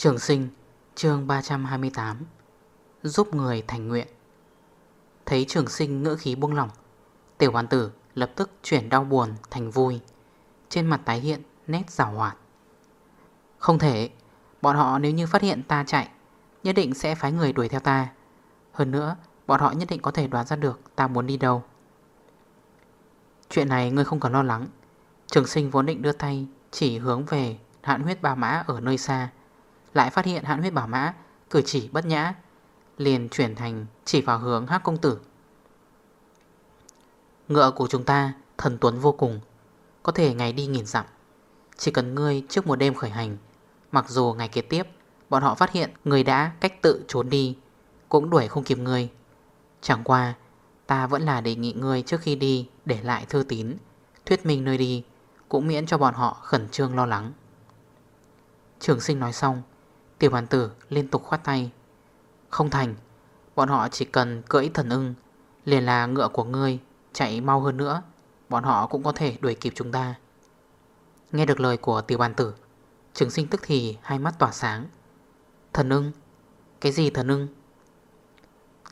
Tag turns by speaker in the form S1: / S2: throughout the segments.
S1: Trường sinh, chương 328 Giúp người thành nguyện. Thấy trường sinh ngỡ khí buông lỏng, Tiểu hoàn tử lập tức chuyển đau buồn thành vui. Trên mặt tái hiện nét rào hoạt. Không thể, Bọn họ nếu như phát hiện ta chạy, Nhất định sẽ phái người đuổi theo ta. Hơn nữa, Bọn họ nhất định có thể đoán ra được ta muốn đi đâu. Chuyện này ngươi không cần lo lắng. Trường sinh vốn định đưa tay Chỉ hướng về hạn huyết ba mã ở nơi xa lại phát hiện hạn huyết bảo mã, Cử chỉ bất nhã, Liền chuyển thành chỉ vào hướng hắc công tử. Ngựa của chúng ta thần tuấn vô cùng, Có thể ngày đi nghìn dặm. Chỉ cần ngươi trước một đêm khởi hành, Mặc dù ngày kế tiếp, Bọn họ phát hiện người đã cách tự trốn đi, Cũng đuổi không kịp ngươi. Chẳng qua, Ta vẫn là đề nghị ngươi trước khi đi Để lại thư tín, Thuyết minh nơi đi, Cũng miễn cho bọn họ khẩn trương lo lắng. Trường sinh nói xong Tiểu bàn tử liên tục khoát tay. Không thành, Bọn họ chỉ cần cưỡi thần ưng, Liền là ngựa của ngươi, Chạy mau hơn nữa, Bọn họ cũng có thể đuổi kịp chúng ta. Nghe được lời của tiểu bàn tử, Trường sinh tức thì hai mắt tỏa sáng. Thần ưng? Cái gì thần ưng?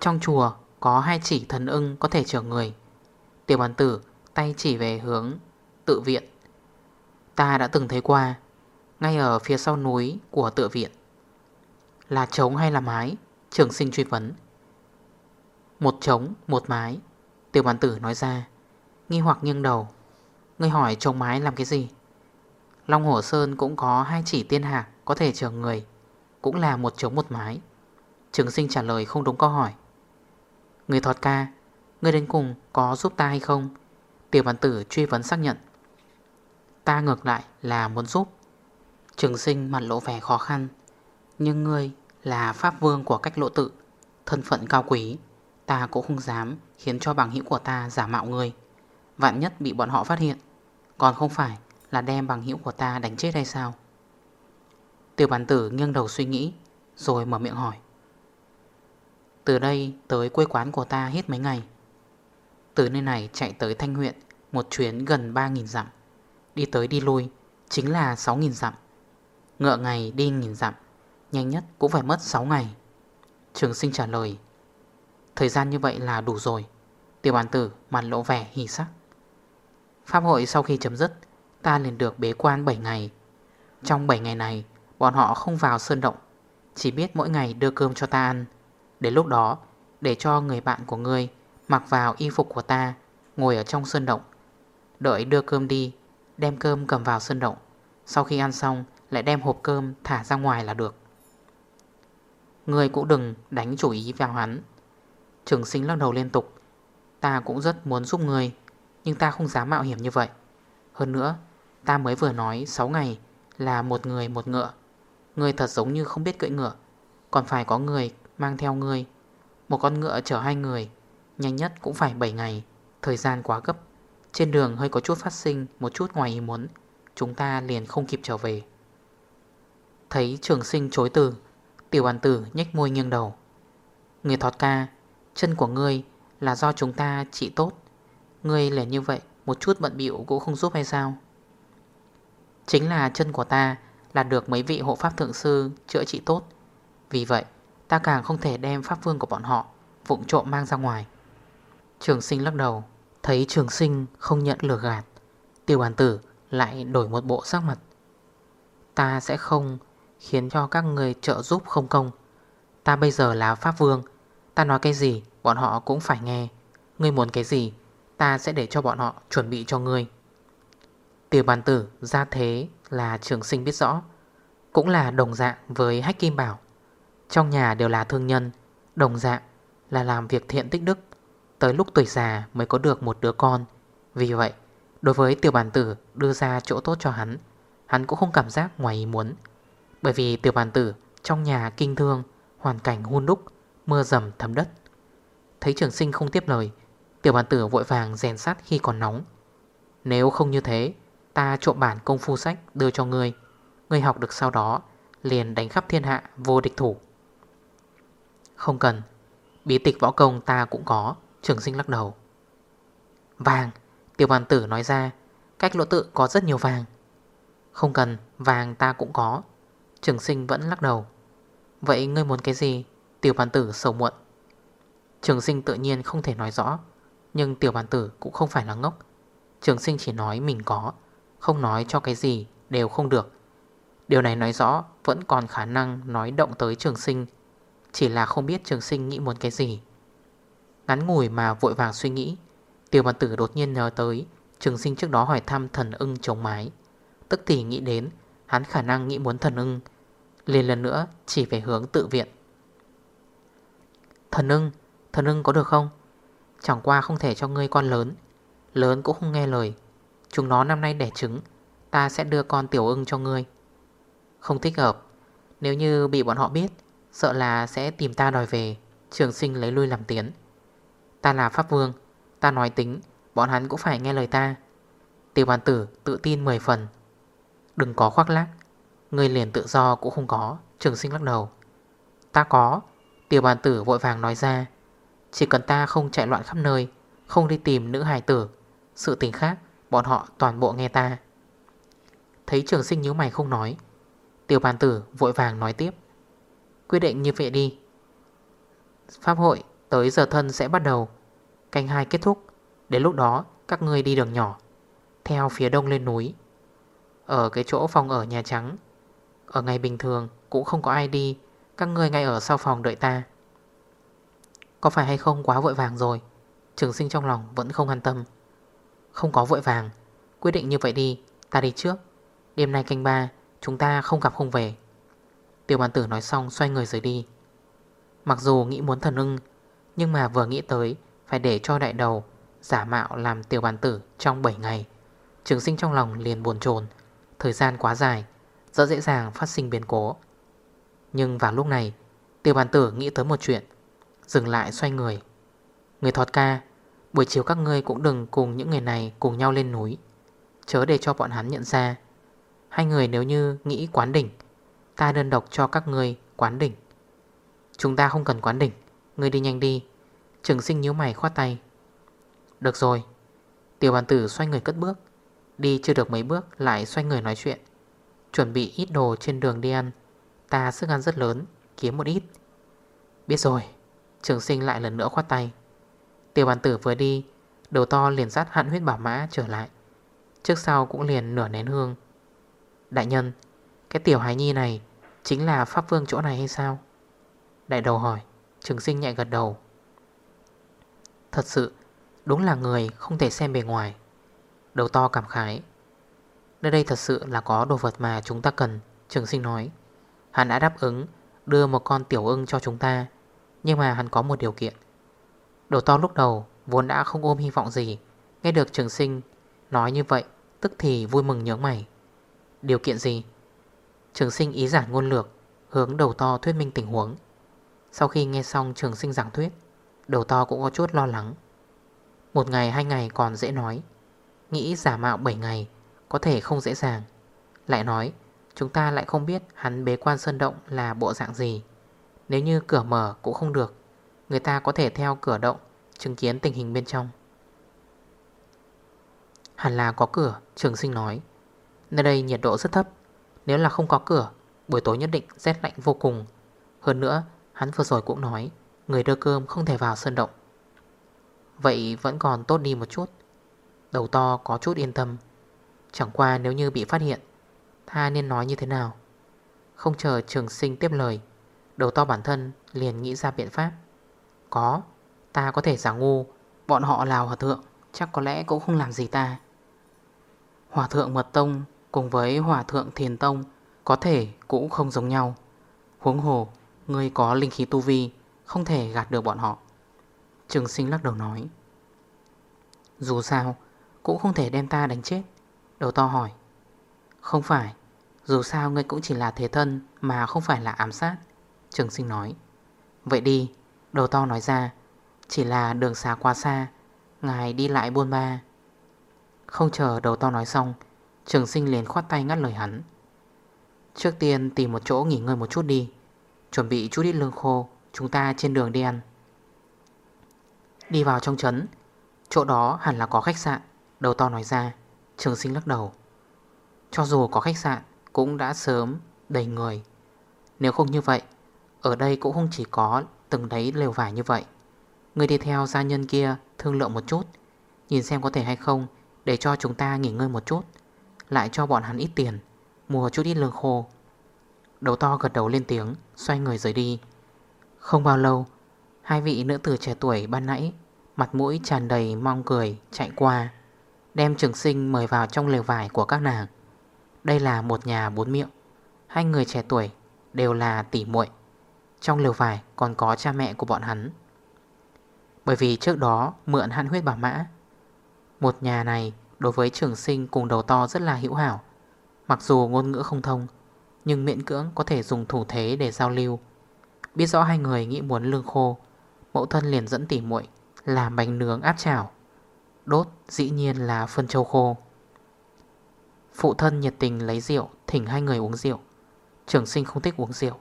S1: Trong chùa có hai chỉ thần ưng có thể chở người. Tiểu bàn tử tay chỉ về hướng tự viện. Ta đã từng thấy qua, Ngay ở phía sau núi của tự viện là trống hay là mái? Trường sinh truy vấn. Một trống, một mái. Tiểu bản tử nói ra. Nghi hoặc nghiêng đầu. Ngươi hỏi trống mái làm cái gì? Long Hổ Sơn cũng có hai chỉ tiên hạc Có thể chờ người. Cũng là một trống, một mái. Trường sinh trả lời không đúng câu hỏi. Người thọt ca, Ngươi đến cùng có giúp ta hay không? Tiểu bản tử truy vấn xác nhận. Ta ngược lại là muốn giúp. Trường sinh mặt lộ vẻ khó khăn. Nhưng ngươi là pháp vương của cách lộ tự, Thân phận cao quý, Ta cũng không dám khiến cho bằng hữu của ta giả mạo ngươi. Vạn nhất bị bọn họ phát hiện, Còn không phải là đem bằng hữu của ta đánh chết hay sao? Tiểu bản tử nghiêng đầu suy nghĩ, Rồi mở miệng hỏi. Từ đây tới quê quán của ta hết mấy ngày? Từ nơi này chạy tới Thanh huyện, Một chuyến gần 3.000 dặm. Đi tới đi lui Chính là 6.000 dặm. Ngựa ngày đi nghìn dặm. Nhanh nhất cũng phải mất 6 ngày. Trường sinh trả lời, Thời gian như vậy là đủ rồi. Tiểu bản tử mặt lộ vẻ hỉ sắc. Pháp hội sau khi chấm dứt, Ta liền được bế quan 7 ngày. Trong 7 ngày này, Bọn họ không vào sơn động, Chỉ biết mỗi ngày đưa cơm cho ta ăn. Đến lúc đó, Để cho người bạn của ngươi Mặc vào y phục của ta, Ngồi ở trong sơn động. Đợi đưa cơm đi, Đem cơm cầm vào sơn động. Sau khi ăn xong, Lại đem hộp cơm thả ra ngoài là được. Người cũng đừng đánh chủ ý vào hắn. Trường sinh lắc đầu liên tục. Ta cũng rất muốn giúp người Nhưng ta không dám mạo hiểm như vậy. Hơn nữa, Ta mới vừa nói 6 ngày Là một người một ngựa. Người thật giống như không biết cưỡi ngựa. Còn phải có người mang theo người Một con ngựa chở hai người, Nhanh nhất cũng phải 7 ngày. Thời gian quá gấp. Trên đường hơi có chút phát sinh Một chút ngoài ý muốn. Chúng ta liền không kịp trở về. Thấy trường sinh chối từ Tiểu bàn tử nhách môi nghiêng đầu. Người thọt ca, Chân của ngươi là do chúng ta trị tốt. Ngươi lẻ như vậy, Một chút bận biểu cũng không giúp hay sao? Chính là chân của ta Là được mấy vị hộ pháp thượng sư Chữa trị tốt. Vì vậy, ta càng không thể đem pháp vương của bọn họ Vụng trộm mang ra ngoài. Trường sinh lắc đầu, Thấy trường sinh không nhận lừa gạt, Tiểu bàn tử lại đổi một bộ sắc mặt. Ta sẽ không Khiến cho các người trợ giúp không công. Ta bây giờ là Pháp Vương. Ta nói cái gì, bọn họ cũng phải nghe. Ngươi muốn cái gì, Ta sẽ để cho bọn họ chuẩn bị cho ngươi. Tiểu bàn tử ra thế là trường sinh biết rõ, Cũng là đồng dạng với Hách Kim Bảo. Trong nhà đều là thương nhân, Đồng dạng là làm việc thiện tích đức. Tới lúc tuổi già mới có được một đứa con. Vì vậy, Đối với tiểu bàn tử đưa ra chỗ tốt cho hắn Hắn cũng không cảm giác ngoài ý muốn. Bởi vì tiểu bàn tử, trong nhà kinh thương, Hoàn cảnh hôn đúc, Mưa dầm thấm đất. Thấy trường sinh không tiếp lời, Tiểu bàn tử vội vàng rèn sắt khi còn nóng. Nếu không như thế, Ta trộm bản công phu sách đưa cho ngươi. Ngươi học được sau đó, Liền đánh khắp thiên hạ vô địch thủ. Không cần, Bí tịch võ công ta cũng có, Trường sinh lắc đầu. Vàng, Tiểu bàn tử nói ra, Cách lỗ tự có rất nhiều vàng. Không cần, vàng ta cũng có. Trường sinh vẫn lắc đầu. Vậy ngươi muốn cái gì? Tiểu bàn tử sầu muộn. Trường sinh tự nhiên không thể nói rõ, Nhưng tiểu bàn tử cũng không phải là ngốc. Trường sinh chỉ nói mình có, Không nói cho cái gì đều không được. Điều này nói rõ Vẫn còn khả năng nói động tới trường sinh, Chỉ là không biết trường sinh nghĩ muốn cái gì. Ngắn ngủi mà vội vàng suy nghĩ, Tiểu bàn tử đột nhiên nhớ tới Trường sinh trước đó hỏi thăm thần ưng chống mái. Tức thì nghĩ đến Hắn khả năng nghĩ muốn thần ưng, liền lần nữa chỉ về hướng tự viện. Thần ưng Thần ưng có được không? Chẳng qua không thể cho ngươi con lớn Lớn cũng không nghe lời. Chúng nó năm nay đẻ trứng, Ta sẽ đưa con tiểu ưng cho ngươi. Không thích hợp, Nếu như bị bọn họ biết, Sợ là sẽ tìm ta đòi về, Trường sinh lấy lui làm tiến. Ta là Pháp Vương, Ta nói tính, Bọn hắn cũng phải nghe lời ta. Tiểu bàn tử tự tin 10 phần. Đừng có khoác lác. Người liền tự do cũng không có, Trường sinh lắc đầu. Ta có, Tiểu bàn tử vội vàng nói ra. Chỉ cần ta không chạy loạn khắp nơi, Không đi tìm nữ hài tử, Sự tình khác, bọn họ toàn bộ nghe ta. Thấy trường sinh nhíu mày không nói, Tiểu bàn tử vội vàng nói tiếp. Quyết định như vậy đi. Pháp hội tới giờ thân sẽ bắt đầu. Canh hai kết thúc. Đến lúc đó, các ngươi đi đường nhỏ. Theo phía đông lên núi. Ở cái chỗ phòng ở Nhà Trắng. Ở ngày bình thường, cũng không có ai đi. Các người ngay ở sau phòng đợi ta. Có phải hay không quá vội vàng rồi? Trường sinh trong lòng vẫn không an tâm. Không có vội vàng. Quyết định như vậy đi, Ta đi trước. Đêm nay canh ba, Chúng ta không gặp không về. Tiểu bản tử nói xong xoay người rời đi. Mặc dù nghĩ muốn thần ưng, Nhưng mà vừa nghĩ tới, Phải để cho đại đầu Giả mạo làm tiểu bản tử trong 7 ngày. Trường sinh trong lòng liền buồn chồn. Thời gian quá dài, Rất dễ dàng phát sinh biến cố. Nhưng vào lúc này, tiêu bàn tử nghĩ tới một chuyện, Dừng lại xoay người. Người thọt ca, Buổi chiều các ngươi cũng đừng cùng những người này cùng nhau lên núi. Chớ để cho bọn hắn nhận ra. Hai người nếu như nghĩ quán đỉnh, Ta đơn độc cho các ngươi quán đỉnh. Chúng ta không cần quán đỉnh, Ngươi đi nhanh đi. Trường sinh nhíu mày khoát tay. Được rồi. Tiểu bàn tử xoay người cất bước. Đi chưa được mấy bước lại xoay người nói chuyện. Chuẩn bị ít đồ trên đường đi ăn. Ta sức ăn rất lớn, Kiếm một ít. Biết rồi, Trường sinh lại lần nữa khoát tay. Tiểu bàn tử vừa đi, Đầu to liền dắt hạn huyết bảo mã trở lại. Trước sau cũng liền nửa nén hương. Đại nhân, Cái tiểu hái nhi này Chính là pháp vương chỗ này hay sao? Đại đầu hỏi, Trường sinh nhẹ gật đầu. Thật sự, Đúng là người không thể xem bề ngoài. Đầu to cảm khái. Nơi đây thật sự là có đồ vật mà chúng ta cần, Trường sinh nói. Hắn đã đáp ứng, đưa một con tiểu ưng cho chúng ta, Nhưng mà hắn có một điều kiện. Đầu to lúc đầu Vốn đã không ôm hy vọng gì. Nghe được trường sinh nói như vậy, Tức thì vui mừng nhớ mày. Điều kiện gì? Trường sinh ý giản ngôn lược, Hướng đầu to thuyết minh tình huống. Sau khi nghe xong trường sinh giảng thuyết, Đầu to cũng có chút lo lắng. Một ngày hai ngày còn dễ nói. Nghĩ giả mạo 7 ngày Có thể không dễ dàng. Lại nói, chúng ta lại không biết Hắn bế quan sơn động là bộ dạng gì. Nếu như cửa mở cũng không được, Người ta có thể theo cửa động Chứng kiến tình hình bên trong. Hẳn là có cửa, Trường sinh nói. Nơi đây nhiệt độ rất thấp, Nếu là không có cửa, Buổi tối nhất định rét lạnh vô cùng. Hơn nữa, hắn vừa rồi cũng nói, Người đưa cơm không thể vào sơn động. Vậy vẫn còn tốt đi một chút. Đầu to có chút yên tâm. Chẳng qua nếu như bị phát hiện, Tha nên nói như thế nào? Không chờ trường sinh tiếp lời, Đầu to bản thân liền nghĩ ra biện pháp. Có, Ta có thể giả ngu, Bọn họ là hòa thượng, Chắc có lẽ cũng không làm gì ta. Hòa thượng mật tông Cùng với hòa thượng thiền tông Có thể cũng không giống nhau. Huống hồ, Ngươi có linh khí tu vi, Không thể gạt được bọn họ. Trường sinh lắc đầu nói. Dù sao cũng không thể đem ta đánh chết. Đầu to hỏi, Không phải, Dù sao ngươi cũng chỉ là thế thân Mà không phải là ám sát. Trường sinh nói, Vậy đi, Đầu to nói ra, Chỉ là đường xa quá xa, Ngài đi lại buôn ba. Không chờ đầu to nói xong, Trường sinh liền khoát tay ngắt lời hắn. Trước tiên tìm một chỗ nghỉ ngơi một chút đi, Chuẩn bị chút ít lương khô, Chúng ta trên đường đi ăn. Đi vào trong trấn, Chỗ đó hẳn là có khách sạn. Đầu to nói ra. Trường sinh lắc đầu. Cho dù có khách sạn, Cũng đã sớm đầy người. Nếu không như vậy, Ở đây cũng không chỉ có từng đấy lều vải như vậy. Người đi theo gia nhân kia Thương lượng một chút, Nhìn xem có thể hay không Để cho chúng ta nghỉ ngơi một chút, Lại cho bọn hắn ít tiền, Mua chút ít lương khô. Đầu to gật đầu lên tiếng, Xoay người rời đi. Không bao lâu, Hai vị nữ tử trẻ tuổi ban nãy, Mặt mũi tràn đầy mong cười chạy qua. Đem trường sinh mời vào trong lều vải của các nàng. Đây là một nhà bốn miệng. Hai người trẻ tuổi đều là tỉ muội. Trong lều vải còn có cha mẹ của bọn hắn. Bởi vì trước đó mượn hạn huyết bảo mã, Một nhà này đối với trường sinh cùng đầu to rất là hữu hảo. Mặc dù ngôn ngữ không thông, Nhưng miễn cưỡng có thể dùng thủ thế để giao lưu. Biết rõ hai người nghĩ muốn lương khô, Mẫu thân liền dẫn tỉ muội làm bánh nướng áp chảo. Đốt dĩ nhiên là phân châu khô. Phụ thân nhiệt tình lấy rượu, Thỉnh hai người uống rượu. Trường sinh không thích uống rượu.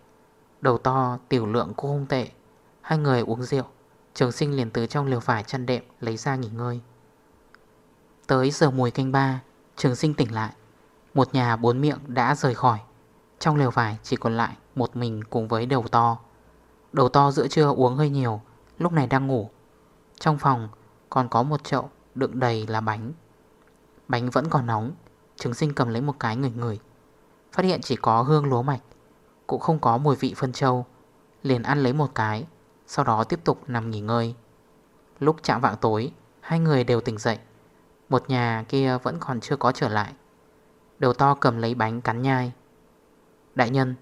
S1: Đầu to, tiểu lượng cũng không tệ. Hai người uống rượu, Trường sinh liền từ trong liều vải chăn đệm Lấy ra nghỉ ngơi. Tới giờ mùi canh ba, Trường sinh tỉnh lại. Một nhà bốn miệng đã rời khỏi. Trong liều vải chỉ còn lại một mình cùng với đầu to. Đầu to giữa trưa uống hơi nhiều, Lúc này đang ngủ. Trong phòng còn có một chậu đựng đầy là bánh. Bánh vẫn còn nóng. Trứng sinh cầm lấy một cái người người Phát hiện chỉ có hương lúa mạch. Cũng không có mùi vị phân trâu Liền ăn lấy một cái. Sau đó tiếp tục nằm nghỉ ngơi. Lúc chạm vạng tối, Hai người đều tỉnh dậy. Một nhà kia vẫn còn chưa có trở lại. Đầu to cầm lấy bánh cắn nhai. Đại nhân,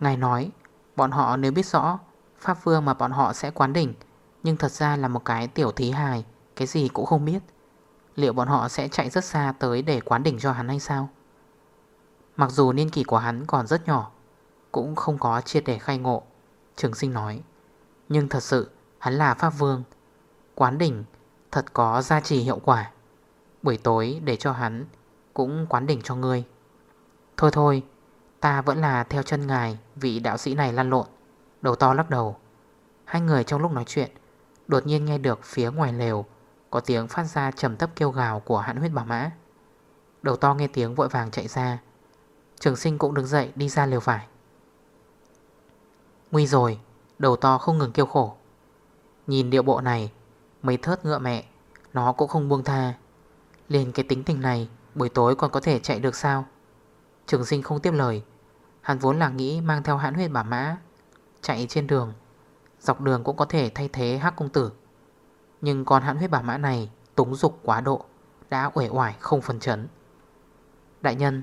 S1: Ngài nói, Bọn họ nếu biết rõ, Pháp vương mà bọn họ sẽ quán đỉnh, Nhưng thật ra là một cái tiểu thí hài, Cái gì cũng không biết. Liệu bọn họ sẽ chạy rất xa tới để quán đỉnh cho hắn hay sao? Mặc dù niên kỷ của hắn còn rất nhỏ, Cũng không có triệt để khai ngộ, Trường sinh nói. Nhưng thật sự, hắn là Pháp Vương. Quán đỉnh thật có giá trị hiệu quả. Buổi tối để cho hắn Cũng quán đỉnh cho ngươi. Thôi thôi, Ta vẫn là theo chân ngài, Vị đạo sĩ này lăn lộn. Đầu to lắc đầu. Hai người trong lúc nói chuyện, Đột nhiên nghe được phía ngoài lều có tiếng phát ra trầm thấp kêu gào của hãn huyết bảo mã. Đầu to nghe tiếng vội vàng chạy ra. Trường sinh cũng đứng dậy đi ra liều vải. Nguy rồi, Đầu to không ngừng kêu khổ. Nhìn điệu bộ này, Mấy thớt ngựa mẹ, Nó cũng không buông tha. Liền cái tính tình này, Buổi tối còn có thể chạy được sao? Trường sinh không tiếp lời. Hắn vốn là nghĩ mang theo hãn huyết bảo mã, Chạy trên đường. Dọc đường cũng có thể thay thế hắc công tử. Nhưng con hãn huyết bảo mã này Túng dục quá độ, Đã uể oải không phần chấn. Đại nhân,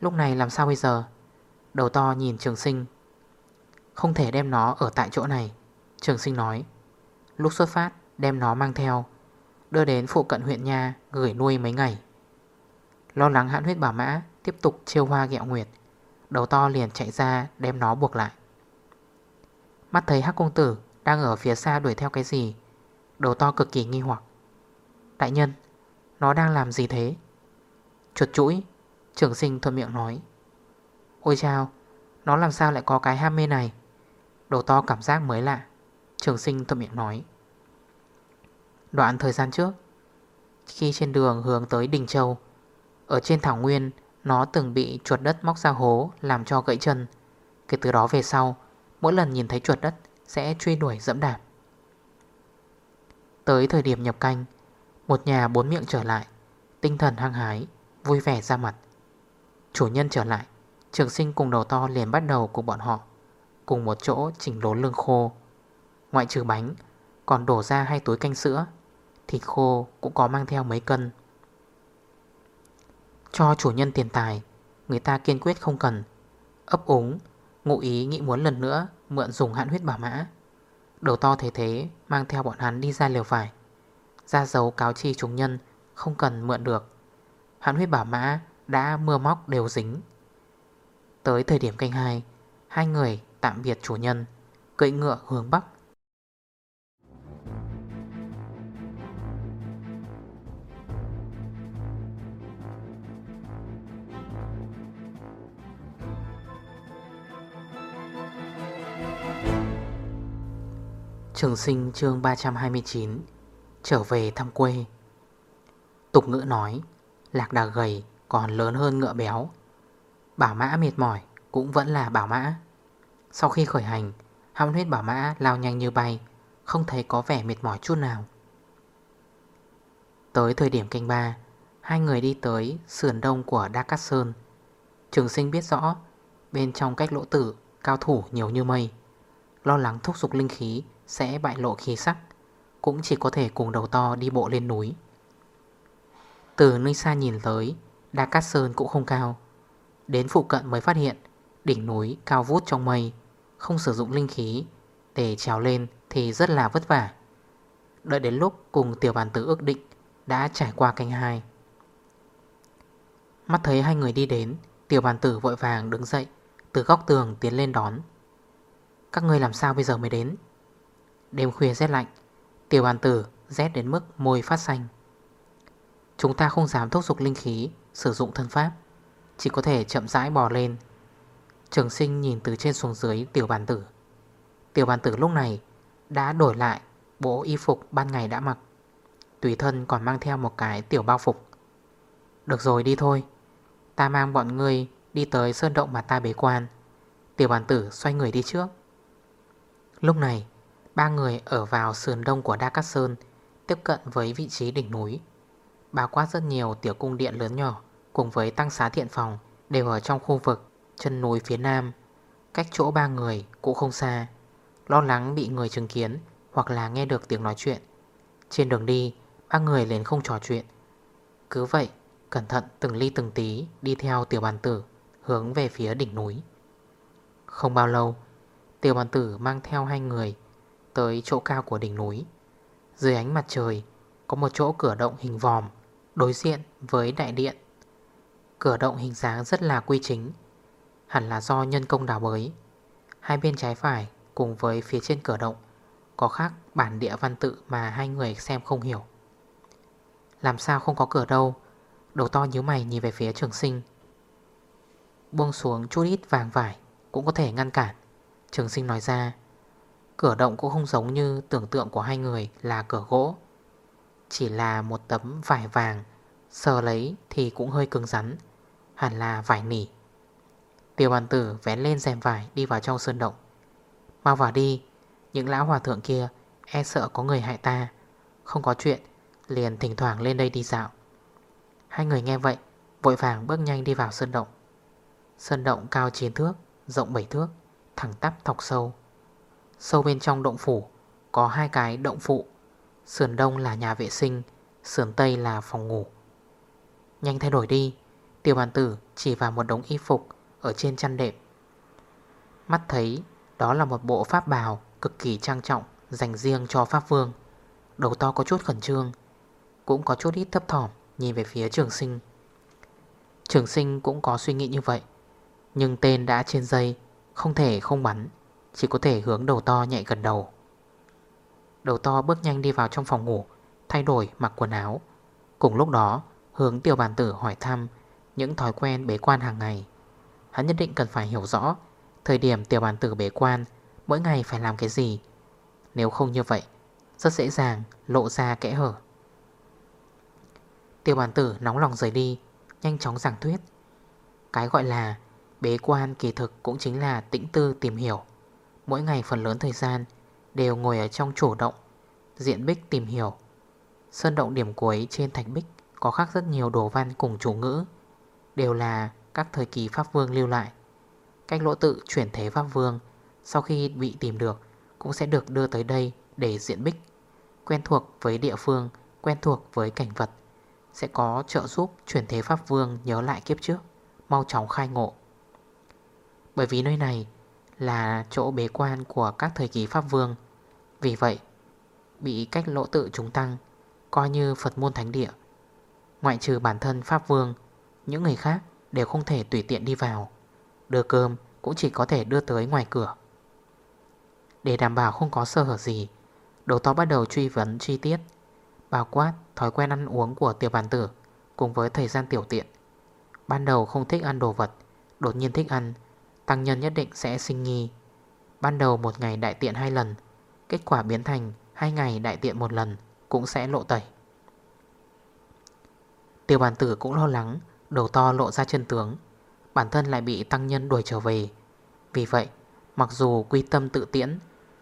S1: Lúc này làm sao bây giờ? Đầu to nhìn trường sinh. Không thể đem nó ở tại chỗ này, Trường sinh nói. Lúc xuất phát, đem nó mang theo, Đưa đến phụ cận huyện nha, Gửi nuôi mấy ngày. Lo lắng hãn huyết bảo mã Tiếp tục chiêu hoa gẹo nguyệt, Đầu to liền chạy ra đem nó buộc lại. Mắt thấy hắc công tử Đang ở phía xa đuổi theo cái gì Đầu to cực kỳ nghi hoặc. Đại nhân, Nó đang làm gì thế? Chuột chuỗi Trường sinh thuận miệng nói. Ôi chao, Nó làm sao lại có cái ham mê này? Đầu to cảm giác mới lạ, Trường sinh thuận miệng nói. Đoạn thời gian trước, Khi trên đường hướng tới Đình Châu, Ở trên thảo nguyên, Nó từng bị chuột đất móc ra hố Làm cho gãy chân. Kể từ đó về sau, Mỗi lần nhìn thấy chuột đất Sẽ truy đuổi dẫm đạp. Tới thời điểm nhập canh. Một nhà bốn miệng trở lại, Tinh thần hăng hái, Vui vẻ ra mặt. Chủ nhân trở lại, Trường sinh cùng đầu to liền bắt đầu cùng bọn họ, Cùng một chỗ chỉnh đốn lương khô. Ngoại trừ bánh, Còn đổ ra hai túi canh sữa, Thịt khô cũng có mang theo mấy cân. Cho chủ nhân tiền tài, Người ta kiên quyết không cần. Ấp úng, Ngụ ý nghĩ muốn lần nữa Mượn dùng hạn huyết bảo mã. Đầu to thế thế, Mang theo bọn hắn đi ra liều vải. Ra dấu cáo chi chúng nhân, Không cần mượn được. Hắn huyết bảo mã đã mưa móc đều dính. Tới thời điểm canh hai Hai người tạm biệt chủ nhân, Cưỡi ngựa hướng Bắc. Trường sinh chương 329 Trở về thăm quê. Tục ngữ nói, Lạc đà gầy còn lớn hơn ngựa béo. Bảo mã mệt mỏi Cũng vẫn là bảo mã. Sau khi khởi hành, Hăm huyết bảo mã lao nhanh như bay, Không thấy có vẻ mệt mỏi chút nào. Tới thời điểm canh ba, Hai người đi tới sườn đông của Đa Cát Sơn. Trường sinh biết rõ, Bên trong cách lỗ tử, Cao thủ nhiều như mây. Lo lắng thúc dục linh khí sẽ bại lộ khí sắc Cũng chỉ có thể cùng đầu to đi bộ lên núi. Từ nơi xa nhìn tới, Đa Cát Sơn cũng không cao. Đến phụ cận mới phát hiện, Đỉnh núi cao vút trong mây, Không sử dụng linh khí, Để trèo lên thì rất là vất vả. Đợi đến lúc cùng tiểu bàn tử ước định Đã trải qua canh hai. Mắt thấy hai người đi đến, Tiểu bàn tử vội vàng đứng dậy, Từ góc tường tiến lên đón. Các người làm sao bây giờ mới đến? Đêm khuya rét lạnh, Tiểu bàn tử rét đến mức môi phát xanh. Chúng ta không dám thúc dục linh khí Sử dụng thân pháp, Chỉ có thể chậm rãi bò lên. Trường sinh nhìn từ trên xuống dưới tiểu bàn tử. Tiểu bàn tử lúc này Đã đổi lại bộ y phục ban ngày đã mặc, Tùy thân còn mang theo một cái tiểu bao phục. Được rồi, đi thôi. Ta mang bọn ngươi đi tới sơn động mà ta bế quan. Tiểu bàn tử xoay người đi trước. Lúc này Ba người ở vào sườn đông của Đa Cát Sơn, Tiếp cận với vị trí đỉnh núi. Bao quát rất nhiều tiểu cung điện lớn nhỏ, Cùng với tăng xá thiện phòng, Đều ở trong khu vực, chân núi phía nam. Cách chỗ ba người cũng không xa. Lo lắng bị người chứng kiến, Hoặc là nghe được tiếng nói chuyện. Trên đường đi, Ba người liền không trò chuyện. Cứ vậy, cẩn thận từng ly từng tí Đi theo tiểu bàn tử, Hướng về phía đỉnh núi. Không bao lâu, Tiểu bàn tử mang theo hai người Tới chỗ cao của đỉnh núi. Dưới ánh mặt trời, Có một chỗ cửa động hình vòm, Đối diện với đại điện. Cửa động hình dáng rất là quy chính, Hẳn là do nhân công đào bới. Hai bên trái phải cùng với phía trên cửa động, Có khác bản địa văn tự mà hai người xem không hiểu. Làm sao không có cửa đâu? Đầu to như mày nhìn về phía trường sinh. Buông xuống chút ít vàng vải Cũng có thể ngăn cản. Trường sinh nói ra Cửa động cũng không giống như tưởng tượng của hai người là cửa gỗ. Chỉ là một tấm vải vàng, Sờ lấy thì cũng hơi cứng rắn, Hẳn là vải nỉ. Tiểu bàn tử vén lên rèm vải đi vào trong sơn động. Mau vào đi, Những lão hòa thượng kia e sợ có người hại ta. Không có chuyện, Liền thỉnh thoảng lên đây đi dạo. Hai người nghe vậy, Vội vàng bước nhanh đi vào sơn động. Sơn động cao 9 thước, Rộng 7 thước, Thẳng tắp thọc sâu. Sâu bên trong động phủ, Có hai cái động phụ. Sườn đông là nhà vệ sinh, Sườn tây là phòng ngủ. Nhanh thay đổi đi, Tiểu bàn tử chỉ vào một đống y phục Ở trên chăn đệm. Mắt thấy đó là một bộ pháp bào Cực kỳ trang trọng Dành riêng cho Pháp Vương. Đầu to có chút khẩn trương, Cũng có chút ít thấp thỏm Nhìn về phía trường sinh. Trường sinh cũng có suy nghĩ như vậy, Nhưng tên đã trên dây, Không thể không bắn. Chỉ có thể hướng đầu to nhạy gần đầu. Đầu to bước nhanh đi vào trong phòng ngủ, Thay đổi mặc quần áo. Cùng lúc đó, hướng tiểu bàn tử hỏi thăm Những thói quen bế quan hàng ngày. Hắn nhất định cần phải hiểu rõ Thời điểm tiểu bàn tử bế quan, Mỗi ngày phải làm cái gì. Nếu không như vậy, Rất dễ dàng lộ ra kẽ hở. Tiểu bàn tử nóng lòng rời đi, Nhanh chóng giảng thuyết. Cái gọi là bế quan kỳ thực Cũng chính là tĩnh tư tìm hiểu. Mỗi ngày phần lớn thời gian Đều ngồi ở trong chủ động, Diện bích tìm hiểu. Sơn động điểm cuối trên thạch bích Có khác rất nhiều đồ văn cùng chủ ngữ, Đều là các thời kỳ Pháp Vương lưu lại. Cách lỗ tự chuyển thế Pháp Vương Sau khi bị tìm được Cũng sẽ được đưa tới đây để diện bích. Quen thuộc với địa phương, Quen thuộc với cảnh vật, Sẽ có trợ giúp chuyển thế Pháp Vương Nhớ lại kiếp trước. Mau chóng khai ngộ. Bởi vì nơi này là chỗ bế quan của các thời kỳ Pháp Vương. Vì vậy, Bị cách lỗ tự chúng tăng, Coi như Phật môn thánh địa. Ngoại trừ bản thân Pháp Vương, Những người khác đều không thể tùy tiện đi vào. Đưa cơm cũng chỉ có thể đưa tới ngoài cửa. Để đảm bảo không có sơ hở gì, đồ to bắt đầu truy vấn chi tiết, Bao quát thói quen ăn uống của tiểu bản tử Cùng với thời gian tiểu tiện. Ban đầu không thích ăn đồ vật, Đột nhiên thích ăn Tăng nhân nhất định sẽ sinh nghi. Ban đầu một ngày đại tiện hai lần, Kết quả biến thành hai ngày đại tiện một lần Cũng sẽ lộ tẩy. Tiêu bản tử cũng lo lắng, Đầu to lộ ra chân tướng, Bản thân lại bị tăng nhân đuổi trở về. Vì vậy, mặc dù quy tâm tự tiễn,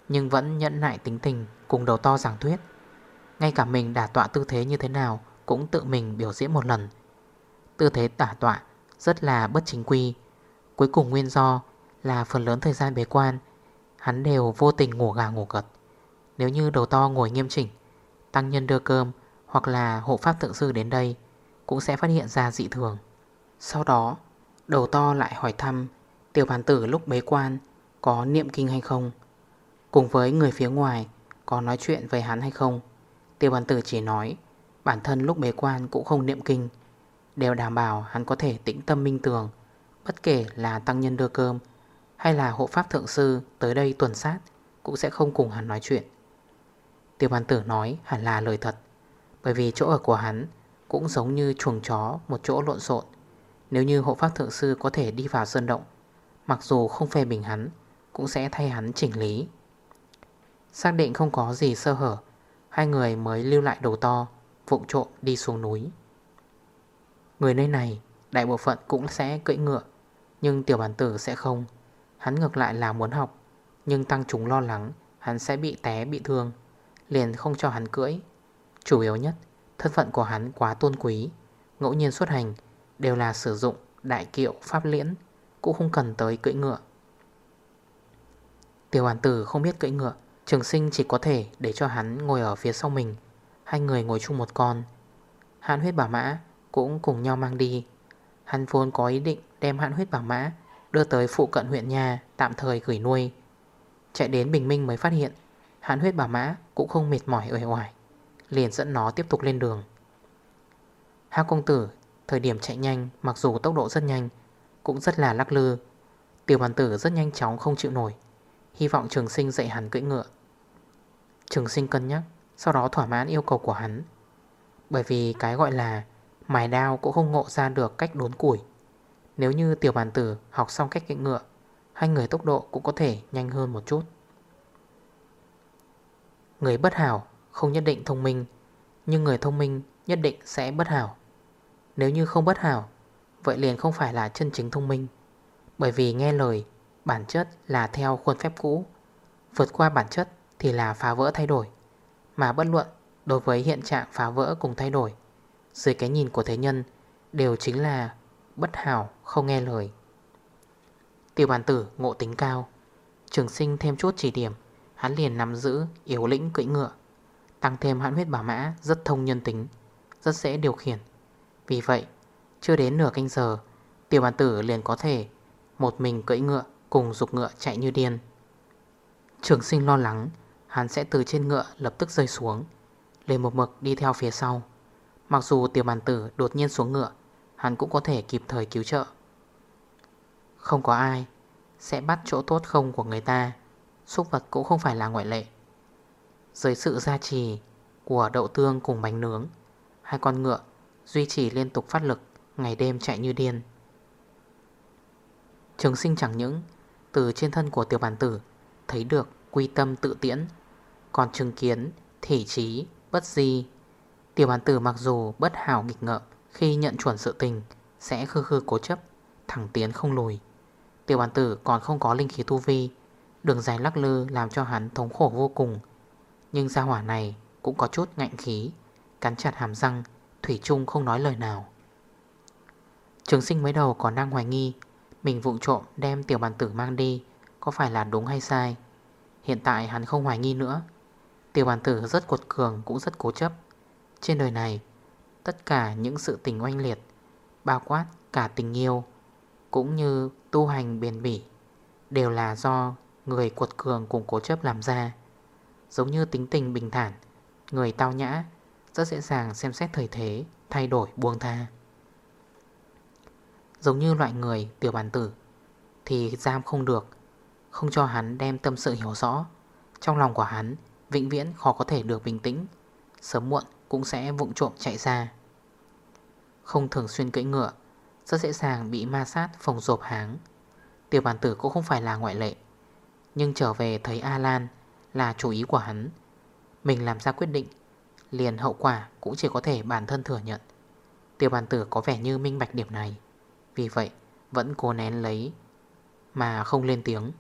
S1: Nhưng vẫn nhẫn nại tính tình Cùng đầu to giảng thuyết. Ngay cả mình đả tọa tư thế như thế nào Cũng tự mình biểu diễn một lần. Tư thế đả tọa rất là bất chính quy Cuối cùng nguyên do là phần lớn thời gian bế quan, Hắn đều vô tình ngủ gà ngủ gật. Nếu như đầu to ngồi nghiêm chỉnh, Tăng nhân đưa cơm Hoặc là hộ pháp thượng sư đến đây Cũng sẽ phát hiện ra dị thường. Sau đó, đầu to lại hỏi thăm Tiểu bản tử lúc bế quan Có niệm kinh hay không. Cùng với người phía ngoài Có nói chuyện về hắn hay không, Tiểu bản tử chỉ nói Bản thân lúc bế quan cũng không niệm kinh, Đều đảm bảo hắn có thể tĩnh tâm minh tường Bất kể là tăng nhân đưa cơm Hay là hộ pháp thượng sư tới đây tuần sát, Cũng sẽ không cùng hắn nói chuyện. Tiêu bàn tử nói hẳn là lời thật, Bởi vì chỗ ở của hắn Cũng giống như chuồng chó một chỗ lộn xộn. Nếu như hộ pháp thượng sư có thể đi vào sơn động, Mặc dù không phê bình hắn, Cũng sẽ thay hắn chỉnh lý. Xác định không có gì sơ hở, Hai người mới lưu lại đầu to, Vụng trộm đi xuống núi. Người nơi này Đại bộ phận cũng sẽ cưỡi ngựa nhưng tiểu bản tử sẽ không. Hắn ngược lại là muốn học. Nhưng tăng chúng lo lắng, Hắn sẽ bị té, bị thương. Liền không cho hắn cưỡi. Chủ yếu nhất, Thân phận của hắn quá tôn quý. Ngẫu nhiên xuất hành, Đều là sử dụng đại kiệu, pháp liễn. Cũng không cần tới cưỡi ngựa. Tiểu bản tử không biết cưỡi ngựa. Trường sinh chỉ có thể để cho hắn ngồi ở phía sau mình. Hai người ngồi chung một con. Hắn huyết bảo mã cũng cùng nhau mang đi. Hắn vốn có ý định đem hạn huyết bảo mã, Đưa tới phụ cận huyện nhà, Tạm thời gửi nuôi. Chạy đến Bình Minh mới phát hiện Hạn huyết bảo mã cũng không mệt mỏi ở ngoài Liền dẫn nó tiếp tục lên đường. Hác công tử, Thời điểm chạy nhanh, mặc dù tốc độ rất nhanh, Cũng rất là lắc lư. Tiểu bàn tử rất nhanh chóng không chịu nổi, Hy vọng trường sinh dạy hắn cưỡi ngựa. Trường sinh cân nhắc, Sau đó thỏa mãn yêu cầu của hắn. Bởi vì cái gọi là Mài đao cũng không ngộ ra được cách đốn củi. Nếu như tiểu bàn tử học xong cách kỵ ngựa, Hai người tốc độ cũng có thể nhanh hơn một chút. Người bất hảo không nhất định thông minh, Nhưng người thông minh nhất định sẽ bất hảo. Nếu như không bất hảo, Vậy liền không phải là chân chính thông minh. Bởi vì nghe lời, Bản chất là theo khuôn phép cũ, Vượt qua bản chất thì là phá vỡ thay đổi. Mà bất luận đối với hiện trạng phá vỡ cùng thay đổi, dưới cái nhìn của thế nhân Đều chính là bất hảo, không nghe lời. Tiểu bản tử ngộ tính cao. Trường sinh thêm chút chỉ điểm, Hắn liền nắm giữ yếu lĩnh cưỡi ngựa, Tăng thêm hãn huyết bảo mã Rất thông nhân tính, Rất dễ điều khiển. Vì vậy, chưa đến nửa canh giờ, Tiểu bản tử liền có thể Một mình cưỡi ngựa cùng dục ngựa chạy như điên. Trường sinh lo lắng, Hắn sẽ từ trên ngựa lập tức rơi xuống Lên một mực đi theo phía sau. Mặc dù tiểu bàn tử đột nhiên xuống ngựa Hắn cũng có thể kịp thời cứu trợ. Không có ai Sẽ bắt chỗ tốt không của người ta Xúc vật cũng không phải là ngoại lệ. Dưới sự gia trì Của đậu tương cùng bánh nướng, Hai con ngựa Duy trì liên tục phát lực, Ngày đêm chạy như điên. Trường sinh chẳng những Từ trên thân của tiểu bản tử Thấy được quy tâm tự tiễn, Còn chứng kiến thể trí bất di. Tiểu bản tử mặc dù bất hảo nghịch ngợm khi nhận chuẩn sự tình, Sẽ khư khư cố chấp, Thẳng tiến không lùi. Tiểu bản tử còn không có linh khí tu vi, Đường dài lắc lư làm cho hắn thống khổ vô cùng. Nhưng gia hỏa này Cũng có chút ngạnh khí, Cắn chặt hàm răng, Thủy chung không nói lời nào. Trường sinh mới đầu còn đang hoài nghi, Mình vụng trộm đem tiểu bản tử mang đi Có phải là đúng hay sai. Hiện tại hắn không hoài nghi nữa. Tiểu bản tử rất cuột cường cũng rất cố chấp. Trên đời này Tất cả những sự tình oanh liệt, Bao quát cả tình yêu, Cũng như tu hành bền bỉ, Đều là do người cuột cường cùng cố chấp làm ra. Giống như tính tình bình thản, Người tao nhã, Rất dễ dàng xem xét thời thế, Thay đổi buông tha. Giống như loại người tiểu bản tử, Thì giam không được, Không cho hắn đem tâm sự hiểu rõ. Trong lòng của hắn, Vĩnh viễn khó có thể được bình tĩnh, Sớm muộn cũng sẽ vụng trộm chạy ra. Không thường xuyên cưỡi ngựa, Rất dễ dàng bị ma sát phòng rộp háng. Tiểu bản tử cũng không phải là ngoại lệ, Nhưng trở về thấy A-Lan Là chủ ý của hắn. Mình làm ra quyết định, Liền hậu quả cũng chỉ có thể bản thân thừa nhận. Tiểu bản tử có vẻ như minh bạch điểm này, Vì vậy vẫn cố nén lấy Mà không lên tiếng.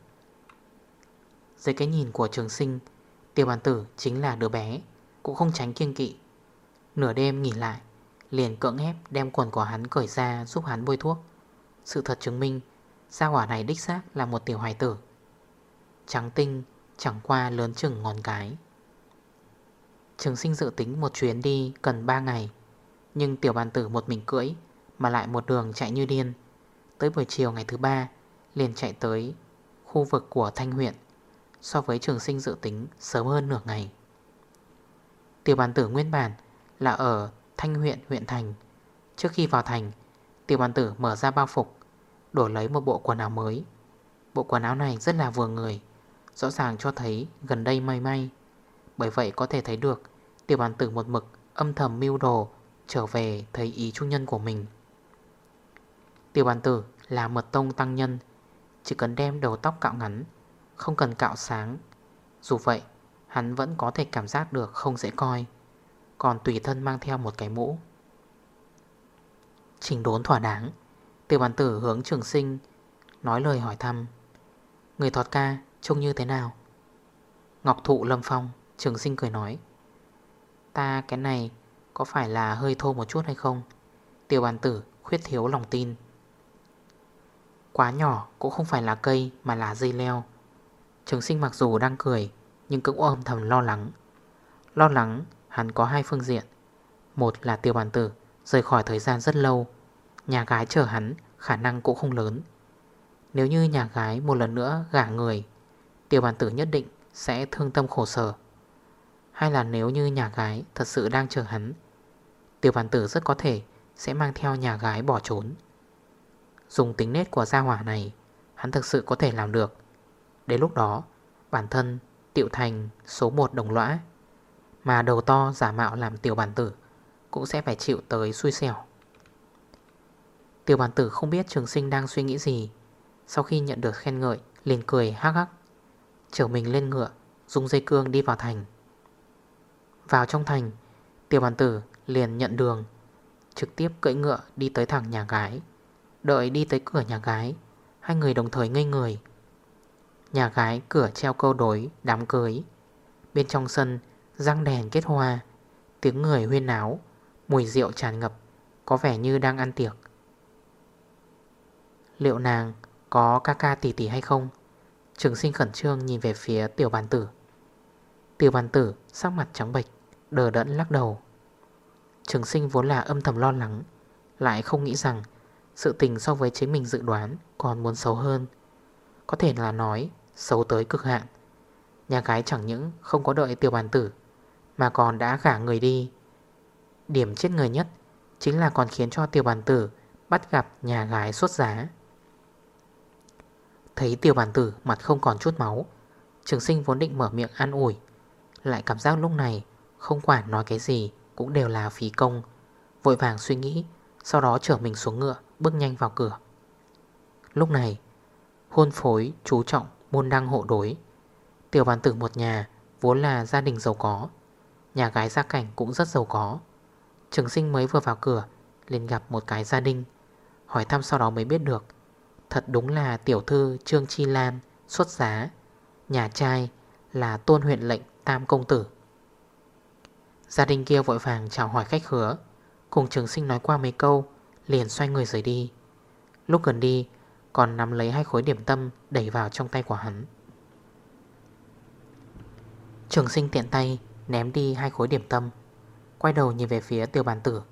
S1: Dưới cái nhìn của trường sinh, Tiểu bản tử chính là đứa bé, Cũng không tránh kiêng kỵ. Nửa đêm nghỉ lại, Liền cưỡng ép đem quần của hắn cởi ra giúp hắn bôi thuốc. Sự thật chứng minh, Gia hỏa này đích xác là một tiểu hoài tử. Trắng tinh, Chẳng qua lớn chừng ngón cái. Trường sinh dự tính một chuyến đi cần 3 ngày, Nhưng tiểu bàn tử một mình cưỡi Mà lại một đường chạy như điên. Tới buổi chiều ngày thứ ba, Liền chạy tới khu vực của Thanh huyện, So với trường sinh dự tính sớm hơn nửa ngày. Tiểu bàn tử nguyên bản là ở Thanh huyện huyện thành. Trước khi vào thành, Tiểu bàn tử mở ra bao phục, Đổi lấy một bộ quần áo mới. Bộ quần áo này rất là vừa người, Rõ ràng cho thấy gần đây may may. Bởi vậy có thể thấy được, Tiểu bàn tử một mực âm thầm mưu đồ Trở về thấy ý trung nhân của mình. Tiểu bàn tử là mật tông tăng nhân, Chỉ cần đem đầu tóc cạo ngắn, Không cần cạo sáng. Dù vậy, Hắn vẫn có thể cảm giác được không dễ coi. Còn tùy thân mang theo một cái mũ. Trình đốn thỏa đáng Tiểu bàn tử hướng trường sinh, Nói lời hỏi thăm. Người thọt ca trông như thế nào? Ngọc thụ lâm phong, Trường sinh cười nói. Ta cái này có phải là hơi thô một chút hay không? Tiểu bàn tử khuyết thiếu lòng tin. Quá nhỏ cũng không phải là cây mà là dây leo. Trường sinh mặc dù đang cười, Nhưng cũng ôm thầm lo lắng. Lo lắng hắn có hai phương diện. Một là tiêu bản tử, Rời khỏi thời gian rất lâu, Nhà gái chờ hắn khả năng cũng không lớn. Nếu như nhà gái một lần nữa gả người, tiêu bản tử nhất định sẽ thương tâm khổ sở. Hay là nếu như nhà gái thật sự đang chờ hắn, tiêu bản tử rất có thể sẽ mang theo nhà gái bỏ trốn. Dùng tính nết của gia hỏa này, Hắn thực sự có thể làm được. Đến lúc đó, Bản thân tiệu thành số 1 đồng lõa. Mà đầu to giả mạo làm tiểu bản tử, Cũng sẽ phải chịu tới xui xẻo. Tiểu bản tử không biết trường sinh đang suy nghĩ gì. Sau khi nhận được khen ngợi, liền cười hắc hắc. Chở mình lên ngựa, Dùng dây cương đi vào thành. Vào trong thành, Tiểu bản tử liền nhận đường, Trực tiếp cưỡi ngựa đi tới thẳng nhà gái. Đợi đi tới cửa nhà gái, Hai người đồng thời ngây người. Nhà gái cửa treo câu đối, Đám cưới. Bên trong sân răng đèn kết hoa, Tiếng người huyên náo, Mùi rượu tràn ngập, Có vẻ như đang ăn tiệc. Liệu nàng có ca ca tỷ tỷ hay không? Trường sinh khẩn trương nhìn về phía tiểu bàn tử. Tiểu bàn tử sắc mặt trắng bệch, Đờ đẫn lắc đầu. Trường sinh vốn là âm thầm lo lắng, Lại không nghĩ rằng Sự tình so với chính mình dự đoán Còn muốn xấu hơn. Có thể là nói xấu tới cực hạn. Nhà gái chẳng những không có đợi tiểu bàn tử mà còn đã gả người đi. Điểm chết người nhất Chính là còn khiến cho tiểu bàn tử Bắt gặp nhà gái xuất giá. Thấy tiểu bản tử mặt không còn chút máu, Trường sinh vốn định mở miệng an ủi, Lại cảm giác lúc này Không quản nói cái gì Cũng đều là phí công, Vội vàng suy nghĩ, Sau đó trở mình xuống ngựa, Bước nhanh vào cửa. Lúc này, Hôn phối chú trọng môn đăng hộ đối. Tiểu bản tử một nhà Vốn là gia đình giàu có Nhà gái gia cảnh cũng rất giàu có. Trường sinh mới vừa vào cửa, liền gặp một cái gia đình. Hỏi thăm sau đó mới biết được, Thật đúng là tiểu thư Trương Chi Lan xuất giá. Nhà trai là tôn huyện lệnh Tam Công Tử. Gia đình kia vội vàng chào hỏi khách khứa. Cùng trường sinh nói qua mấy câu, Liền xoay người rời đi. Lúc gần đi, Còn nắm lấy hai khối điểm tâm Đẩy vào trong tay của hắn. Trường sinh tiện tay Ném đi hai khối điểm tâm, Quay đầu nhìn về phía tiểu bàn tử.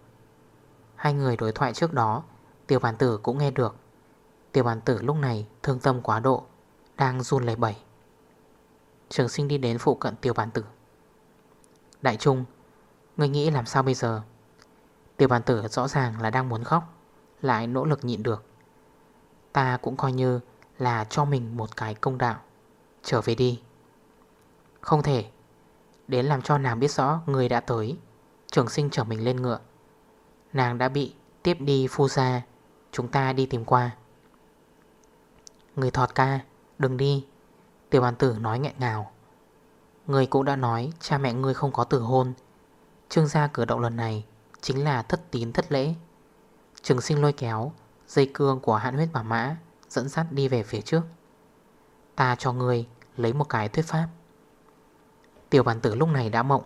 S1: Hai người đối thoại trước đó Tiểu bàn tử cũng nghe được. Tiểu bàn tử lúc này thương tâm quá độ, Đang run lấy bẩy. Trường sinh đi đến phụ cận tiểu bàn tử. Đại trung, Ngươi nghĩ làm sao bây giờ? Tiểu bàn tử rõ ràng là đang muốn khóc, Lại nỗ lực nhịn được. Ta cũng coi như là cho mình một cái công đạo, Trở về đi. Không thể Đến làm cho nàng biết rõ người đã tới. Trường sinh chở mình lên ngựa. Nàng đã bị tiếp đi phu ra Chúng ta đi tìm qua. Người thọt ca, Đừng đi. Tiểu bàn tử nói nghẹn ngào. Người cũng đã nói cha mẹ ngươi không có tử hôn. Trương gia cử động lần này Chính là thất tín thất lễ. Trường sinh lôi kéo Dây cương của hạn huyết bảo mã Dẫn dắt đi về phía trước. Ta cho người lấy một cái thuyết pháp. Tiểu bản tử lúc này đã mộng.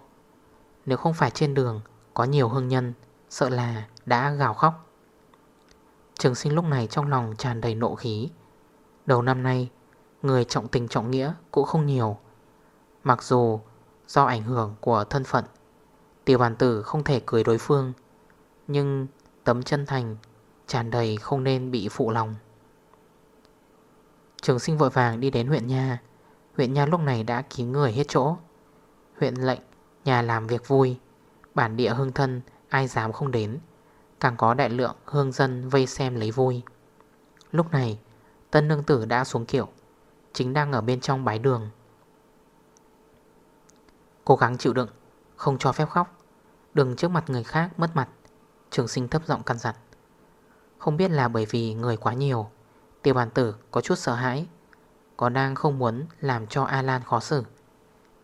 S1: Nếu không phải trên đường, Có nhiều hương nhân, Sợ là đã gào khóc. Trường sinh lúc này trong lòng tràn đầy nộ khí. Đầu năm nay, Người trọng tình trọng nghĩa cũng không nhiều. Mặc dù do ảnh hưởng của thân phận, Tiểu bản tử không thể cười đối phương, Nhưng tấm chân thành Tràn đầy không nên bị phụ lòng. Trường sinh vội vàng đi đến huyện nhà. Huyện nhà lúc này đã kín người hết chỗ. Huyện lệnh, Nhà làm việc vui. Bản địa hương thân, ai dám không đến. Càng có đại lượng hương dân vây xem lấy vui. Lúc này, Tân nương tử đã xuống kiểu Chính đang ở bên trong bái đường. Cố gắng chịu đựng, Không cho phép khóc. Đừng trước mặt người khác mất mặt. Trường sinh thấp giọng căn dặn. Không biết là bởi vì người quá nhiều Tiêu bản tử có chút sợ hãi, Có đang không muốn làm cho A-Lan khó xử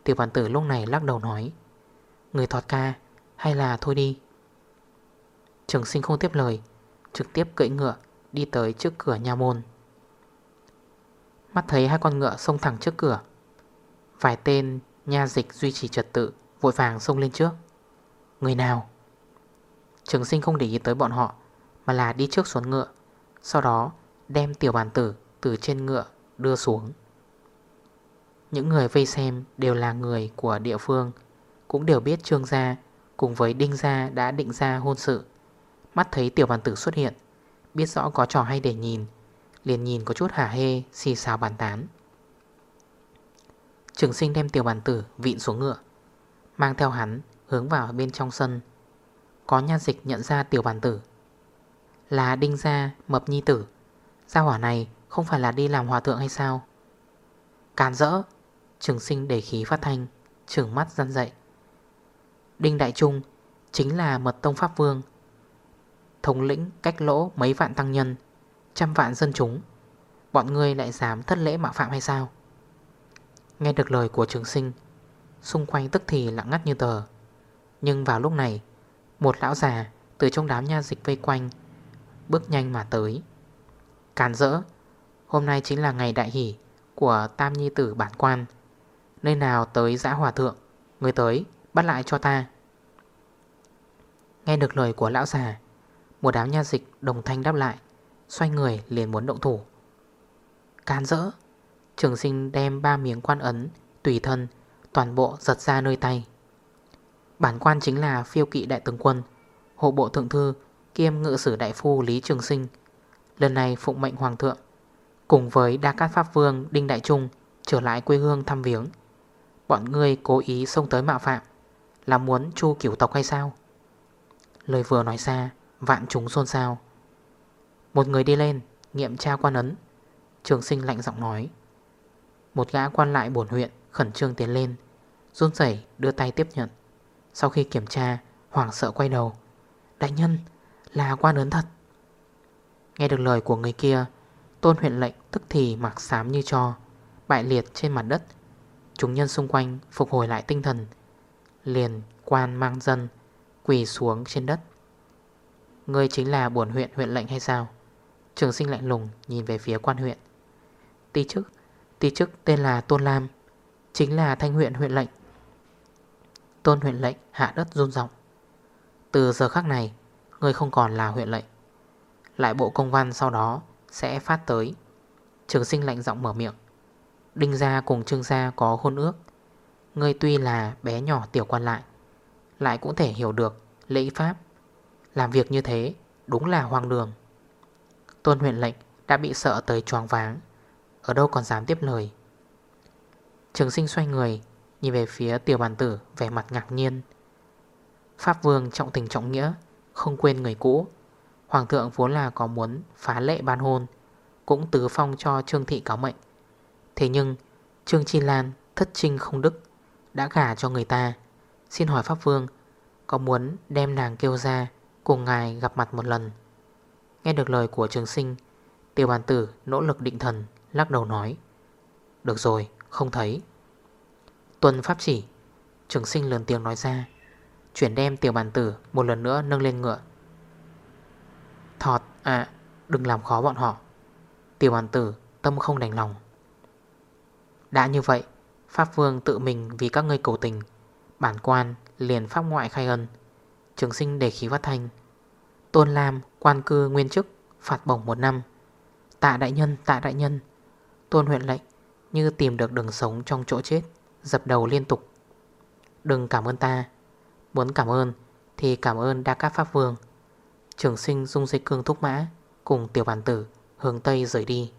S1: tiểu bản tử lúc này lắc đầu nói, Người thọt ca, hay là thôi đi. Trường sinh không tiếp lời, Trực tiếp cưỡi ngựa Đi tới trước cửa nhà môn. Mắt thấy hai con ngựa xông thẳng trước cửa, Vài tên nha dịch duy trì trật tự Vội vàng xông lên trước. Người nào? Trường sinh không để ý tới bọn họ, Mà là đi trước xuống ngựa, Sau đó đem tiểu bản tử Từ trên ngựa đưa xuống. Những người vây xem Đều là người của địa phương. Cũng đều biết trương gia Cùng với đinh gia đã định ra hôn sự. Mắt thấy tiểu bàn tử xuất hiện, Biết rõ có trò hay để nhìn, Liền nhìn có chút hả hê, Xì xào bàn tán. Trường sinh đem tiểu bàn tử vịn xuống ngựa, Mang theo hắn hướng vào bên trong sân. Có nha dịch nhận ra tiểu bàn tử. Là đinh gia, mập nhi tử. Gia hỏa này không phải là đi làm hòa thượng hay sao? Càn rỡ. Trường sinh để khí phát thanh, Trường mắt gian dậy Đinh Đại Trung chính là mật tông Pháp Vương, Thống lĩnh cách lỗ mấy vạn tăng nhân, Trăm vạn dân chúng. Bọn ngươi lại dám thất lễ mạo phạm hay sao? Nghe được lời của trường sinh, Xung quanh tức thì lặng ngắt như tờ. Nhưng vào lúc này, Một lão già từ trong đám nha dịch vây quanh Bước nhanh mà tới. Càn rỡ, Hôm nay chính là ngày đại hỷ Của Tam Nhi Tử bản quan. Nơi nào tới giã hòa thượng, Người tới, bắt lại cho ta. Nghe được lời của lão già, Một đám nha dịch đồng thanh đáp lại, Xoay người liền muốn động thủ. Can rỡ, Trường sinh đem ba miếng quan ấn, Tùy thân, Toàn bộ giật ra nơi tay. Bản quan chính là phiêu kỵ đại tướng quân, Hộ bộ thượng thư, Kiêm ngự sử đại phu Lý Trường Sinh. Lần này phụng mệnh hoàng thượng, Cùng với Đa Cát Pháp Vương Đinh Đại Trung Trở lại quê hương thăm viếng. Bọn người cố ý xông tới mạo phạm, Là muốn chu kiểu tộc hay sao? Lời vừa nói ra, Vạn chúng xôn xao. Một người đi lên, Nghiệm tra quan ấn. Trường sinh lạnh giọng nói. Một gã quan lại bổn huyện, khẩn trương tiến lên, Run rẩy đưa tay tiếp nhận. Sau khi kiểm tra, Hoảng sợ quay đầu. Đại nhân, là quan ấn thật. Nghe được lời của người kia, Tôn huyện lệnh tức thì mặc xám như cho, Bại liệt trên mặt đất Chúng nhân xung quanh phục hồi lại tinh thần, Liền quan mang dân, Quỳ xuống trên đất. Ngươi chính là buồn huyện huyện lệnh hay sao? Trường sinh lạnh lùng nhìn về phía quan huyện. Tí chức Tí chức tên là Tôn Lam, Chính là thanh huyện huyện lệnh. Tôn huyện lệnh hạ đất run rộng Từ giờ khắc này, Ngươi không còn là huyện lệnh. Lại bộ công văn sau đó Sẽ phát tới. Trường sinh lạnh giọng mở miệng. Đinh gia cùng trương gia có hôn ước. Ngươi tuy là bé nhỏ tiểu quan lại Lại cũng thể hiểu được lễ pháp. Làm việc như thế Đúng là hoang đường. Tôn huyện lệnh đã bị sợ tới choáng váng, Ở đâu còn dám tiếp lời. Trường sinh xoay người, Nhìn về phía tiểu Bàn tử Vẻ mặt ngạc nhiên. Pháp vương trọng tình trọng nghĩa, Không quên người cũ. Hoàng thượng vốn là có muốn phá lệ ban hôn, Cũng tứ phong cho Trương Thị cáo mệnh. Thế nhưng, Trương Chi Lan thất trinh không đức, Đã gả cho người ta. Xin hỏi Pháp Vương, Có muốn đem nàng kêu ra Cùng ngài gặp mặt một lần? Nghe được lời của trường sinh, Tiểu bàn tử nỗ lực định thần, Lắc đầu nói, Được rồi, không thấy. Tuần pháp chỉ, Trường sinh lớn tiếng nói ra, Chuyển đem tiểu bàn tử một lần nữa nâng lên ngựa. Thọt à Đừng làm khó bọn họ. Tiểu bàn tử tâm không đành lòng đã như vậy, Pháp vương tự mình vì các ngươi cầu tình. Bản quan liền pháp ngoại khai ân. Trường sinh để khí phát thanh. Tôn Lam, quan cư nguyên chức, Phạt bổng một năm. Tạ đại nhân, tạ đại nhân. Tôn huyện lệnh, như tìm được đường sống trong chỗ chết, Dập đầu liên tục. Đừng cảm ơn ta. Muốn cảm ơn, thì cảm ơn Đa các Pháp Vương. Trường sinh dung dây cương thúc mã, Cùng tiểu bản tử hướng Tây rời đi.